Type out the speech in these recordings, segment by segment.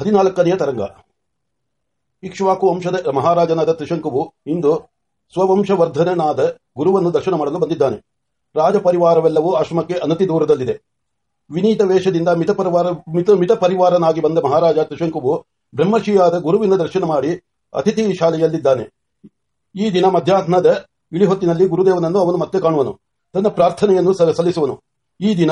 ಹದಿನಾಲ್ಕನೆಯ ತರಂಗ. ಇಕ್ಷವಾಕು ವಂಶದ ಮಹಾರಾಜನಾದ ತ್ರಿಶಂಕುವು ಇಂದು ಸ್ವವಂಶವರ್ಧನನಾದ ಗುರುವನ್ನು ದರ್ಶನ ಮಾಡಲು ಬಂದಿದ್ದಾನೆ. ರಾಜಪರಿವಾರವೆಲ್ಲವೂ ಆಶ್ರಮಕ್ಕೆ ಅನತಿ ದೂರದಲ್ಲಿದೆ. ವಿನೀತ ವೇಷದಿಂದ ಮಿತಪರಿವಾರ, ಮಿತ ಪರಿವಾರನಾಗಿ ಬಂದ ಮಹಾರಾಜ ತ್ರಿಶಂಕುವು ಬ್ರಹ್ಮಶಿಯಾದ ಗುರುವಿನ ದರ್ಶನ ಮಾಡಿ ಅತಿಥಿ ಶಾಲೆಯಲ್ಲಿದ್ದಾನೆ. ಈ ದಿನ ಮಧ್ಯಾಹ್ನದ ಇಳಿಹೊತ್ತಿನಲ್ಲಿ ಗುರುದೇವನನ್ನು ಅವನು ಮತ್ತೆ ಕಾಣುವನು. ತನ್ನ ಪ್ರಾರ್ಥನೆಯನ್ನು ಸಲ್ಲಿಸುವನು. ಈ ದಿನ,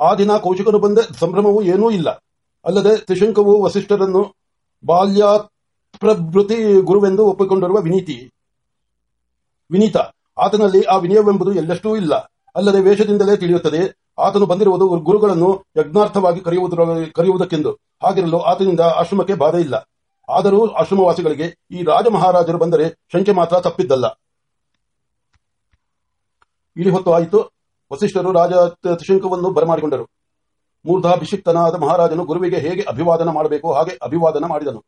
ಆ ದಿನ ಕೌಶಿಕನು ಬಂದ ಸಂಭ್ರಮವೂ ಏನೂ ಇಲ್ಲ. ಅಲ್ಲದೆ ತ್ರಿಶಂಕವು ವಸಿಷ್ಠರನ್ನು ಬಾಲ್ಯ ಪ್ರಭೃತಿ ಗುರುವೆಂದು ಒಪ್ಪಿಕೊಂಡಿರುವ ವಿನೀತಿ. ವಿನೀತ, ಆತನಲ್ಲಿ ಆ ವಿನಯವೆಂಬುದು ಎಲ್ಲಷ್ಟೂ ಇಲ್ಲ. ಅಲ್ಲದೆ ವೇಷದಿಂದಲೇ ತಿಳಿಯುತ್ತದೆ, ಆತನು ಬಂದಿರುವುದು ಗುರುಗಳನ್ನು ಯಜ್ಞಾರ್ಥವಾಗಿ ಕರೆಯುವುದರ, ಕರೆಯುವುದಕ್ಕೆಂದು. ಹಾಗಿರಲು ಆತನಿಂದ ಆಶ್ರಮಕ್ಕೆ ಬಾಧೆ ಇಲ್ಲ. ಆದರೂ ಆಶ್ರಮವಾಸಿಗಳಿಗೆ ಈ ರಾಜ ಮಹಾರಾಜರು ಬಂದರೆ ಶಂಕೆ ಮಾತ್ರ ತಪ್ಪಿದ್ದಲ್ಲ. ಇಳಿ ಹೊತ್ತು ಆಯಿತು. ವಸಿಷ್ಠರು ರಾಜ ತ್ರಿಶಂಕವನ್ನು ಬರಮಾಡಿಕೊಂಡರು. ಮೂರ್ಧಾಭಿಷಿಕ್ತನಾದ ಮಹಾರಾಜನು ಗುರುವಿಗೆ ಹೇಗೆ ಅಭಿವಾದನ ಮಾಡಬೇಕು ಹಾಗೆ ಅಭಿವಾದನ ಮಾಡಿದನು.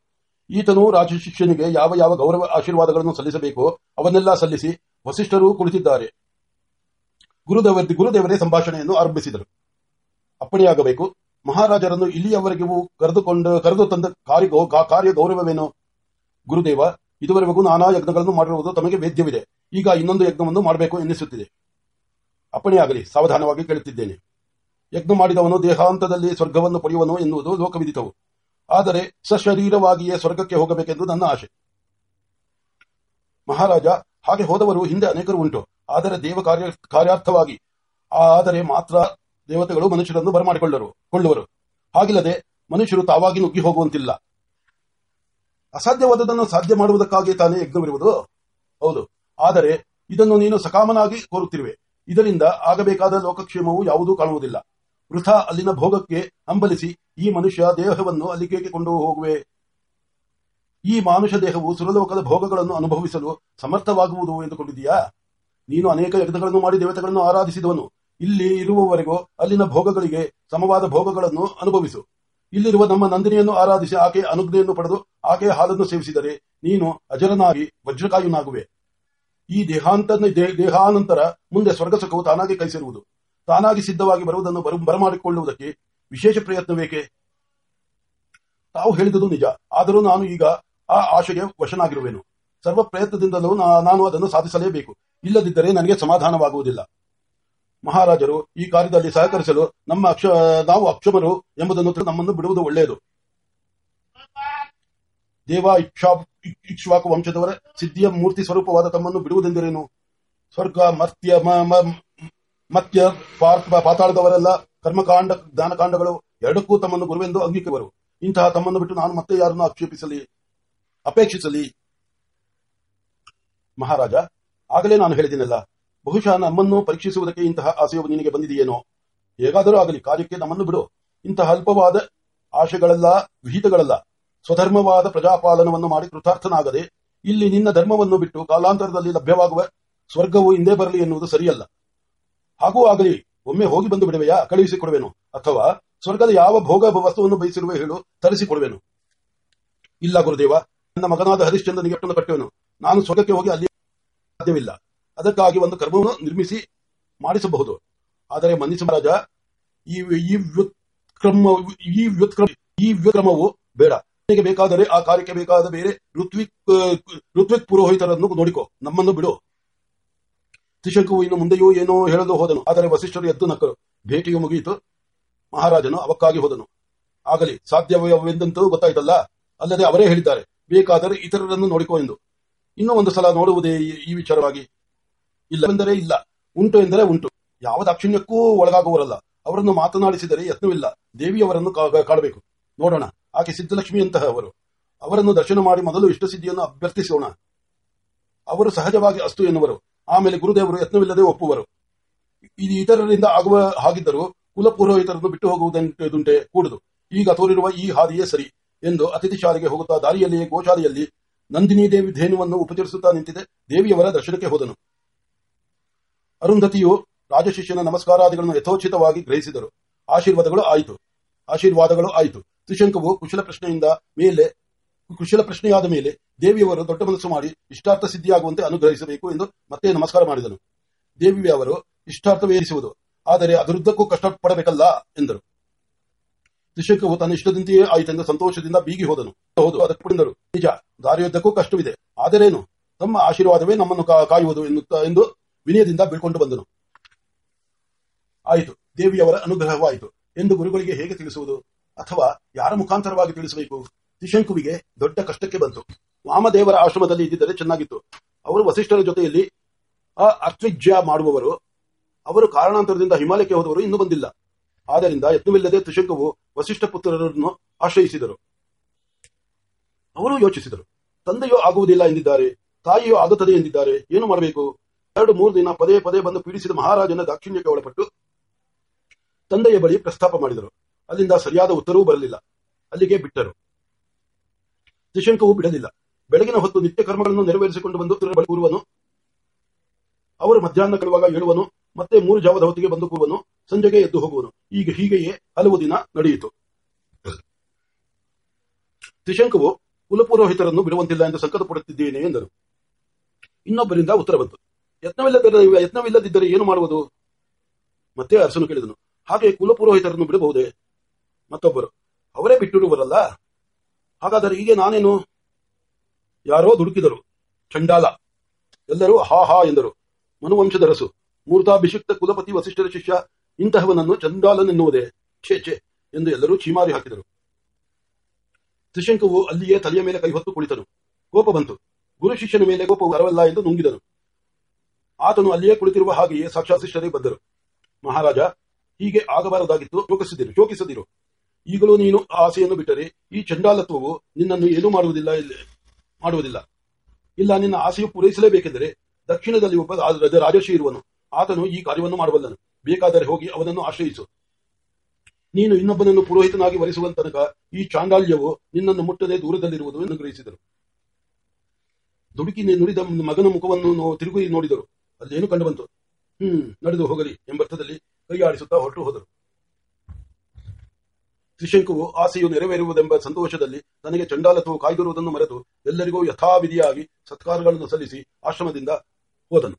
ಈತನು ರಾಜಶಿಷ್ಯನಿಗೆ ಯಾವ ಯಾವ ಗೌರವ ಆಶೀರ್ವಾದಗಳನ್ನು ಸಲ್ಲಿಸಬೇಕು ಅವನ್ನೆಲ್ಲ ಸಲ್ಲಿಸಿ ವಸಿಷ್ಠರು ಕುಳಿತಿದ್ದಾರೆ. ಗುರುದೇವ ಗುರುದೇವರೇ ಸಂಭಾಷಣೆಯನ್ನು ಆರಂಭಿಸಿದರು. ಅಪ್ಪಣೆಯಾಗಬೇಕು. ಮಹಾರಾಜರನ್ನು ಇಲ್ಲಿಯವರೆಗೂ ಕರೆದುಕೊಂಡು ಕರೆದು ತಂದ ಕಾರ್ಯ ಗೌರವವೇನು ಗುರುದೇವ, ಇದುವರೆಗೂ ನಾನಾ ಯಜ್ಞಗಳನ್ನು ಮಾಡಿರುವುದು ತಮಗೆ ವೇದ್ಯವಿದೆ. ಈಗ ಇನ್ನೊಂದು ಯಜ್ಞವನ್ನು ಮಾಡಬೇಕು ಎನ್ನಿಸುತ್ತಿದೆ. ಅಪ್ಪಣೆಯಾಗಲಿ. ಸಾವಧಾನವಾಗಿ ಕೇಳುತ್ತಿದ್ದೇನೆ. ಯಜ್ಞ ಮಾಡಿದವನು ದೇಹಾಂತದಲ್ಲಿ ಸ್ವರ್ಗವನ್ನು ಪಡೆಯುವನು ಎನ್ನುವುದು ಲೋಕವಿದಿತವು. ಆದರೆ ಸಶರೀರವಾಗಿಯೇ ಸ್ವರ್ಗಕ್ಕೆ ಹೋಗಬೇಕೆಂದು ನನ್ನ ಆಶೆ. ಮಹಾರಾಜ, ಹಾಗೆ ಹೋದವರು ಹಿಂದೆ ಅನೇಕರು ಉಂಟು. ಆದರೆ ದೇವ ಕಾರ್ಯ, ಕಾರ್ಯಾರ್ಥವಾಗಿ ಆದರೆ ಮಾತ್ರ ದೇವತೆಗಳು ಮನುಷ್ಯರನ್ನು ಬರಮಾಡಿಕೊಳ್ಳರು, ಕೊಳ್ಳುವರು. ಹಾಗಿಲ್ಲದೆ ಮನುಷ್ಯರು ತಾವಾಗಿ ನುಗ್ಗಿ ಹೋಗುವಂತಿಲ್ಲ. ಅಸಾಧ್ಯವಾದದನ್ನು ಸಾಧ್ಯ ಮಾಡುವುದಕ್ಕಾಗಿ ತಾನೇ ಯಜ್ಞವಿರುವುದು? ಹೌದು. ಆದರೆ ಇದನ್ನು ನೀನು ಸಕಾಮನಾಗಿ ಕೋರುತ್ತಿರುವೆ. ಇದರಿಂದ ಆಗಬೇಕಾದ ಲೋಕಕ್ಷೇಮವು ಯಾವುದೂ ಕಾಣುವುದಿಲ್ಲ. ವೃಥಾ ಅಲ್ಲಿನ ಭೋಗಕ್ಕೆ ಹಂಬಲಿಸಿ ಈ ಮನುಷ್ಯ ದೇಹವನ್ನು ಅಲ್ಲಿಗೆ ಕೊಂಡು ಹೋಗುವೆ? ಈ ಮಾನುಷ ದೇಹವು ಸುರಲೋಕದ ಭೋಗಗಳನ್ನು ಅನುಭವಿಸಲು ಸಮರ್ಥವಾಗುವುದು ಎಂದುಕೊಂಡಿದೀಯಾ ನೀನು ಅನೇಕ ಯಜ್ಞಗಳನ್ನು ಮಾಡಿ ದೇವತೆಗಳನ್ನು ಆರಾಧಿಸಿದವನು. ಇಲ್ಲಿ ಇರುವವರೆಗೂ ಅಲ್ಲಿನ ಭೋಗಗಳಿಗೆ ಸಮವಾದ ಭೋಗಗಳನ್ನು ಅನುಭವಿಸು. ಇಲ್ಲಿರುವ ನಮ್ಮ ನಂದಿನಿಯನ್ನು ಆರಾಧಿಸಿ ಆಕೆ ಅನುಜ್ಞೆಯನ್ನು ಪಡೆದು ಆಕೆಯ ಹಾಲನ್ನು ಸೇವಿಸಿದರೆ ನೀನು ಅಜರನಾಗಿ ವಜ್ರಕಾಯುನಾಗುವೆ. ಈ ದೇಹಾಂತ ದೇಹಾನಂತರ ಮುಂದೆ ಸ್ವರ್ಗ ಸುಖವು ತಾನಾಗಿ ಕೈ ಸೇರುವುದು ತಾನಾಗಿ ಸಿದ್ಧವಾಗಿ ಬರುವುದನ್ನು ಬರ, ಬರಮಾಡಿಕೊಳ್ಳುವುದಕ್ಕೆ ವಿಶೇಷ ಪ್ರಯತ್ನ ಬೇಕೆ ತಾವು ಹೇಳಿದುದು ನಿಜ. ಆದರೂ ನಾನು ಈಗ ಆ ಆಶೆಗೆ ವಶನಾಗಿರುವೆನು. ಸರ್ವ ಪ್ರಯತ್ನದಿಂದಲೂ ನಾನು ಅದನ್ನು ಸಾಧಿಸಲೇಬೇಕು. ಇಲ್ಲದಿದ್ದರೆ ನನಗೆ ಸಮಾಧಾನವಾಗುವುದಿಲ್ಲ. ಮಹಾರಾಜರು ಈ ಕಾರ್ಯದಲ್ಲಿ ಸಹಕರಿಸಲು ನಮ್ಮ ಅಕ್ಷ, ನಾವು ಅಕ್ಷಮರು ಎಂಬುದನ್ನು ನಮ್ಮನ್ನು ಬಿಡುವುದು ಒಳ್ಳೆಯದು. ದೇವ ಇಕ್ಷಾ, ಇಕ್ಷ್ವಾಕು ವಂಶದವರ ಸಿದ್ಧಿಯ ಮೂರ್ತಿ ಸ್ವರೂಪವಾದ ತಮ್ಮನ್ನು ಬಿಡುವುದೆಂದರೇನು? ಸ್ವರ್ಗ, ಮರ್ತ್ಯ ಮತ್ಯ ಪಾರ್ಥ ಪಾತಾಳದವರೆಲ್ಲ ಕರ್ಮಕಾಂಡ, ಜ್ಞಾನಕಾಂಡಗಳು ಎರಡಕ್ಕೂ ತಮ್ಮನ್ನು ಗುರುವೆಂದು ಅಂಗೀಕರಿವರು ಇಂತಹ ತಮ್ಮನ್ನು ಬಿಟ್ಟು ನಾನು ಮತ್ತೆ ಯಾರನ್ನು ಆಕ್ಷೇಪಿಸಲಿ, ಅಪೇಕ್ಷಿಸಲಿ? ಮಹಾರಾಜ, ಆಗಲೇ ನಾನು ಹೇಳಿದಿನಲ್ಲ, ಬಹುಶಃ ನಮ್ಮನ್ನು ಪರೀಕ್ಷಿಸುವುದಕ್ಕೆ ಇಂತಹ ಆಸೆಯು ನಿನಗೆ ಬಂದಿದೆಯೇನೋ? ಹೇಗಾದರೂ ಆಗಲಿ, ಕಾರ್ಯಕ್ಕೆ ನಮ್ಮನ್ನು ಬಿಡು. ಇಂತಹ ಅಲ್ಪವಾದ ಆಶೆಗಳೆಲ್ಲ ವಿಹಿತಗಳಲ್ಲ. ಸ್ವಧರ್ಮವಾದ ಪ್ರಜಾಪಾಲನವನ್ನು ಮಾಡಿ ಕೃತಾರ್ಥನಾಗದೆ, ಇಲ್ಲಿ ನಿನ್ನ ಧರ್ಮವನ್ನು ಬಿಟ್ಟು ಕಾಲಾಂತರದಲ್ಲಿ ಲಭ್ಯವಾಗುವ ಸ್ವರ್ಗವು ಹಿಂದೆ ಬರಲಿ ಎನ್ನುವುದು ಸರಿಯಲ್ಲ. ಹಾಗೂ ಆಗಲಿ ಒಮ್ಮೆ ಹೋಗಿ ಬಂದು ಬಿಡುವೆಯಾ? ಕಳುಹಿಸಿಕೊಡುವೆನು. ಅಥವಾ ಸ್ವರ್ಗದ ಯಾವ ಭೋಗ ವಸ್ತುವನ್ನು ಬಯಸಿರುವೆ ಹೇಳು, ತರಿಸಿಕೊಡುವೆನು. ಇಲ್ಲ ಗುರುದೇವ, ನನ್ನ ಮಗನಾದ ಹರಿಶ್ಚಂದ್ರನಿಗೆ ಅಟ್ಟನ್ನು ಕಟ್ಟುವೆನು ನಾನು ಸ್ವರ್ಗಕ್ಕೆ ಹೋಗಿ ಅಲ್ಲಿ ಸಾಧ್ಯವಿಲ್ಲ. ಅದಕ್ಕಾಗಿ ಒಂದು ಕರ್ಮವನ್ನು ನಿರ್ಮಿಸಿ ಮಾಡಿಸಬಹುದು. ಆದರೆ ಮನ್ನಿಸ ರಾಜ ಈ ಈ ವ್ಯುತ್ಕ್ರಮ ಈ ವ್ಯುತ್ಕ್ರಮ, ಈ ವ್ಯುತ್ಕ್ರಮವು ಬೇಡ. ಬೇಕಾದರೆ ಆ ಕಾರ್ಯಕ್ಕೆ ಬೇಕಾದ ಬೇರೆ ಋತ್ವಿಕ್ ಋತ್ವಿಕ್ ಪುರೋಹಿತರನ್ನು ನೋಡಿಕೊ. ನಮ್ಮನ್ನು ಬಿಡು. ತ್ರಿಶಂಕುವು ಇನ್ನು ಮುಂದೆಯೂ ಏನೋ ಹೇಳಲು ಹೋದನು. ಆದರೆ ವಸಿಷ್ಠರು ಎದ್ದು ನಕ್ಕರು ಭೇಟಿಯು ಮುಗಿಯಿತು. ಮಹಾರಾಜನು ಅವಕ್ಕಾಗಿ ಹೋದನು. ಆಗಲಿ ಸಾಧ್ಯವೆಂದಂತೂ ಗೊತ್ತಾಯ್ತಲ್ಲ. ಅಲ್ಲದೆ ಅವರೇ ಹೇಳಿದ್ದಾರೆ. ಬೇಕಾದರೆ ಇತರರನ್ನು ನೋಡಿಕೋ ಎಂದು. ಇನ್ನೂ ಒಂದು ಸಲ ನೋಡುವುದೇ ಈ- ವಿಚಾರವಾಗಿ. ಇಲ್ಲವೆಂದರೆ ಇಲ್ಲ. ಉಂಟು ಎಂದರೆ ಉಂಟು. ಯಾವ ದಾಕ್ಷಿಣ್ಯಕ್ಕೂ ಒಳಗಾಗುವರಲ್ಲ ಅವರನ್ನು ಮಾತನಾಡಿಸಿದರೆ ಯತ್ನವಿಲ್ಲ. ದೇವಿಯವರನ್ನು ಕಾಡಬೇಕು. ನೋಡೋಣ. ಆಕೆ ಸಿದ್ಧಲಕ್ಷ್ಮಿಯಂತಹ ಅವರು. ಅವರನ್ನು ದರ್ಶನ ಮಾಡಿ ಮೊದಲು ಇಷ್ಟಸಿದ್ಧಿಯನ್ನು ಅಭ್ಯರ್ಥಿಸೋಣ. ಅವರು ಸಹಜವಾಗಿ ಅಸ್ತು ಎನ್ನುವರು. ಆಮೇಲೆ ಗುರುದೇವರು ಯತ್ನವಿಲ್ಲದೆ ಒಪ್ಪುವರು. ಇದು ಇತರರಿಂದ ಆಗುವ ಹಾಗಿದ್ದರೂ ಕುಲಪುರೋಹಿತರನ್ನು ಬಿಟ್ಟು ಹೋಗುವುದಂಟೆ ಕೂಡುದು. ಈಗ ತೋರಿರುವ ಈ ಹಾದಿಯೇ ಸರಿ ಎಂದು ಅತಿಥಿ ಶಾಲೆಗೆ ಹೋಗುತ್ತಾ ದಾರಿಯಲ್ಲಿಯೇ ಗೋಶಾಲೆಯಲ್ಲಿ ನಂದಿನಿ ದೇವಿ ಧೇನುವನ್ನು ಉಪಚರಿಸುತ್ತಾ ನಿಂತಿದೆ. ದೇವಿಯವರ ದರ್ಶನಕ್ಕೆ ಹೋದನು. ಅರುಂಧತಿಯು ರಾಜಶಿಷ್ಯನ ನಮಸ್ಕಾರಾದಿಗಳನ್ನು ಯಥೋಚಿತವಾಗಿ ಗ್ರಹಿಸಿದರು. ಆಶೀರ್ವಾದಗಳು ಆಯಿತು. ಆಶೀರ್ವಾದಗಳು ಆಯಿತು. ತ್ರಿಶಂಕವು ಕುಶಲ ಪ್ರಶ್ನೆಯಿಂದ ಮೇಲೆ ಕುಶಲ ಪ್ರಶ್ನೆಯಾದ ಮೇಲೆ ದೇವಿಯವರು ದೊಡ್ಡ ಮನಸ್ಸು ಮಾಡಿ ಇಷ್ಟಾರ್ಥ ಸಿದ್ಧಿಯಾಗುವಂತೆ ಅನುಗ್ರಹಿಸಬೇಕು ಎಂದು ಮತ್ತೆ ನಮಸ್ಕಾರ ಮಾಡಿದನು. ದೇವಿಯವರು ಇಷ್ಟಾರ್ಥವೇರಿಸುವುದು, ಆದರೆ ಅದರುದ್ದಕ್ಕೂ ಕಷ್ಟಪಡಬೇಕಲ್ಲ ಎಂದರು. ತ್ರಿಶಂಕವು ತನ್ನ ಇಷ್ಟದಂತೆಯೇ ಆಯಿತೆಂದು ಸಂತೋಷದಿಂದ ಬೀಗಿ ಹೋದನು. ಹೌದು, ಅದಕ್ಕೆ ಪುಡಿದರು ನಿಜ, ದಾರಿಯುದ್ದಕ್ಕೂ ಕಷ್ಟವಿದೆ. ಆದರೇನು? ತಮ್ಮ ಆಶೀರ್ವಾದವೇ ನಮ್ಮನ್ನು ಕಾಯುವುದು ಎಂದು ವಿನಯದಿಂದ ಬೀಳ್ಕೊಂಡು ಬಂದನು. ಆಯಿತು, ದೇವಿಯವರ ಅನುಗ್ರಹವಾಯಿತು. ಎಂದು ಗುರುಗಳಿಗೆ ಹೇಗೆ ತಿಳಿಸುವುದು? ಅಥವಾ ಯಾರ ಮುಖಾಂತರವಾಗಿ ತಿಳಿಸಬೇಕು? ತ್ರಿಶಂಕುವಿಗೆ ದೊಡ್ಡ ಕಷ್ಟಕ್ಕೆ ಬಂತು. ವಾಮದೇವರ ಆಶ್ರಮದಲ್ಲಿ ಇದ್ದಿದ್ದರೆ ಚೆನ್ನಾಗಿತ್ತು. ಅವರು ವಸಿಷ್ಠರ ಜೊತೆಯಲ್ಲಿ ಆ ಅರ್ತ್ವಿಜ್ಯ ಮಾಡುವವರು. ಅವರು ಕಾರಣಾಂತರದಿಂದ ಹಿಮಾಲಯಕ್ಕೆ ಹೋದವರು ಇನ್ನೂ ಬಂದಿಲ್ಲ. ಆದ್ದರಿಂದ ಯತ್ನವಿಲ್ಲದೆ ತ್ರಿಶಂಕುವು ವಸಿಷ್ಠ ಪುತ್ರರನ್ನು ಆಶ್ರಯಿಸಿದರು. ಅವರು ಯೋಚಿಸಿದರು, ತಂದೆಯೋ ಆಗುವುದಿಲ್ಲ ಎಂದಿದ್ದಾರೆ, ತಾಯಿಯೋ ಆಗುತ್ತದೆ ಎಂದಿದ್ದಾರೆ, ಏನು ಮಾಡಬೇಕು? ಎರಡು ಮೂರು ದಿನ ಪದೇ ಪದೇ ಬಂದು ಪೀಡಿಸಿದ ಮಹಾರಾಜನ ದಾಕ್ಷಿಣ್ಯಕ್ಕೆ ಒಳಪಟ್ಟು ತಂದೆಯ ಬಳಿ ಪ್ರಸ್ತಾಪ ಮಾಡಿದರು. ಅಲ್ಲಿಂದ ಸರಿಯಾದ ಉತ್ತರವೂ ಬರಲಿಲ್ಲ. ಅಲ್ಲಿಗೆ ಬಿಟ್ಟರು. ತ್ರಿಶಂಕವು ಬಿಡಲಿಲ್ಲ. ಬೆಳಗಿನ ಹೊತ್ತು ನಿತ್ಯ ಕರ್ಮಗಳನ್ನು ನೆರವೇರಿಸಿಕೊಂಡು ಬಂದು ಕೂರುವನು. ಅವರು ಮಧ್ಯಾಹ್ನ ಕಳುವಾಗ ಏಳುವನು, ಮತ್ತೆ ಮೂರು ಜಾವದ ಹೊತ್ತಿಗೆ ಬಂದು ಕೂರುವನು ಸಂಜೆಗೆ ಎದ್ದು ಹೋಗುವನು. ಈಗ ಹೀಗೆಯೇ ಹಲವು ದಿನ ನಡೆಯಿತು. ತ್ರಿಶಂಕವು ಕುಲಪುರೋಹಿತರನ್ನು ಬಿಡುವಂತಿಲ್ಲ ಎಂದು ಸಂಕಟ ಪಡುತ್ತಿದ್ದೇನೆ ಎಂದರು. ಇನ್ನೊಬ್ಬರಿಂದ ಉತ್ತರ ಬಂತು. ಯತ್ನವಿಲ್ಲದಿದ್ದರೆ ಯತ್ನವಿಲ್ಲದಿದ್ದರೆ ಏನು ಮಾಡುವುದು? ಮತ್ತೆ ಅರಸನು ಕೇಳಿದನು. ಹಾಗೆ ಕುಲಪುರೋಹಿತರನ್ನು ಬಿಡಬಹುದೇ? ಮತ್ತೊಬ್ಬರು, ಅವರೇ ಬಿಟ್ಟಿರುವರಲ್ಲ ಹಾಗಾದರೆ ಹೀಗೆ ನಾನೇನು? ಯಾರೋ ದುಡುಕಿದರು. ಚಂಡಾಲ. ಎಲ್ಲರೂ ಹಾ ಹಾ ಎಂದರು. ಮನುವಂಶದರಸು ಮೂರ್ತಾಭಿಷಿಕ್ತ ಕುಲಪತಿ ವಸಿಷ್ಠರ ಶಿಷ್ಯ, ಇಂತಹವನನ್ನು ಚಂಡಾಲನೆನ್ನುವುದೇ? ಛೇ ಛೇ ಎಂದು ಎಲ್ಲರೂ ಚೀಮಾರಿ ಹಾಕಿದರು. ತ್ರಿಶಂಕವು ಅಲ್ಲಿಯೇ ತಲೆಯ ಮೇಲೆ ಕೈ ಹೊತ್ತು ಕುಳಿತನು. ಕೋಪ ಬಂತು. ಗುರು ಶಿಷ್ಯನ ಮೇಲೆ ಕೋಪವು ಬರವಲ್ಲ ಎಂದು ನುಂಗಿದನು. ಆತನು ಅಲ್ಲಿಯೇ ಕುಳಿತಿರುವ ಹಾಗೆಯೇ ಸಾಕ್ಷಾತ್ ಶಿಷ್ಯರೇ ಬಂದರು. ಮಹಾರಾಜ, ಹೀಗೆ ಆಗಬಾರದಾಗಿತ್ತು. ಶೋಕಿಸದಿರು ಶೋಕಿಸದಿರು ಈಗಲೂ ನೀನು ಆ ಆಸೆಯನ್ನು ಬಿಟ್ಟರೆ ಈ ಚಂಡಾಲತ್ವವು ನಿನ್ನನ್ನು ಏನೂ ಮಾಡುವುದಿಲ್ಲ ಮಾಡುವುದಿಲ್ಲ. ಇಲ್ಲ, ನಿನ್ನ ಆಸೆಯು ಪೂರೈಸಲೇಬೇಕೆಂದರೆ ದಕ್ಷಿಣದಲ್ಲಿ ಒಬ್ಬ ರಾಜ- ರಾಜರ್ಷಿ ಇರುವನು. ಆತನು ಈ ಕಾರ್ಯವನ್ನು ಮಾಡಬಲ್ಲನು ಬೇಕಾದರೆ ಹೋಗಿ ಅವನನ್ನು ಆಶ್ರಯಿಸು. ನೀನು ಇನ್ನೊಬ್ಬನನ್ನು ಪುರೋಹಿತನಾಗಿ ವರಿಸುವ ತನಕ ಈ ಚಾಂಡಾಲ್ಯವು ನಿನ್ನನ್ನು ಮುಟ್ಟದೆ ದೂರದಲ್ಲಿರುವುದು ಎಂದು ಗ್ರಹಿಸಿದರು. ದುಡುಕಿ ನುಡಿದ ಮಗನ ಮುಖವನ್ನು ತಿರುಗಿ ನೋಡಿದರು. ಅಲ್ಲೇನು ಕಂಡುಬಂತು ಹ್ಮ್, ನಡೆದು ಹೋಗಲಿ ಎಂಬರ್ಥದಲ್ಲಿ ಕೈಯಾಡಿಸುತ್ತಾ ಹೊರಟು ಹೋದರು. ತ್ರಿಶಂಕುವು ಆಸೆಯು ನೆರವೇರುವುದೆಂಬ ಸಂತೋಷದಲ್ಲಿ ತನಗೆ ಚಂಡಾಲತ್ವವು ಕಾಯ್ದಿರುವುದನ್ನು ಮರೆತು ಎಲ್ಲರಿಗೂ ಯಥಾವಿಧಿಯಾಗಿ ಸತ್ಕಾರಗಳನ್ನು ಸಲ್ಲಿಸಿ ಆಶ್ರಮದಿಂದ ಹೋದನು.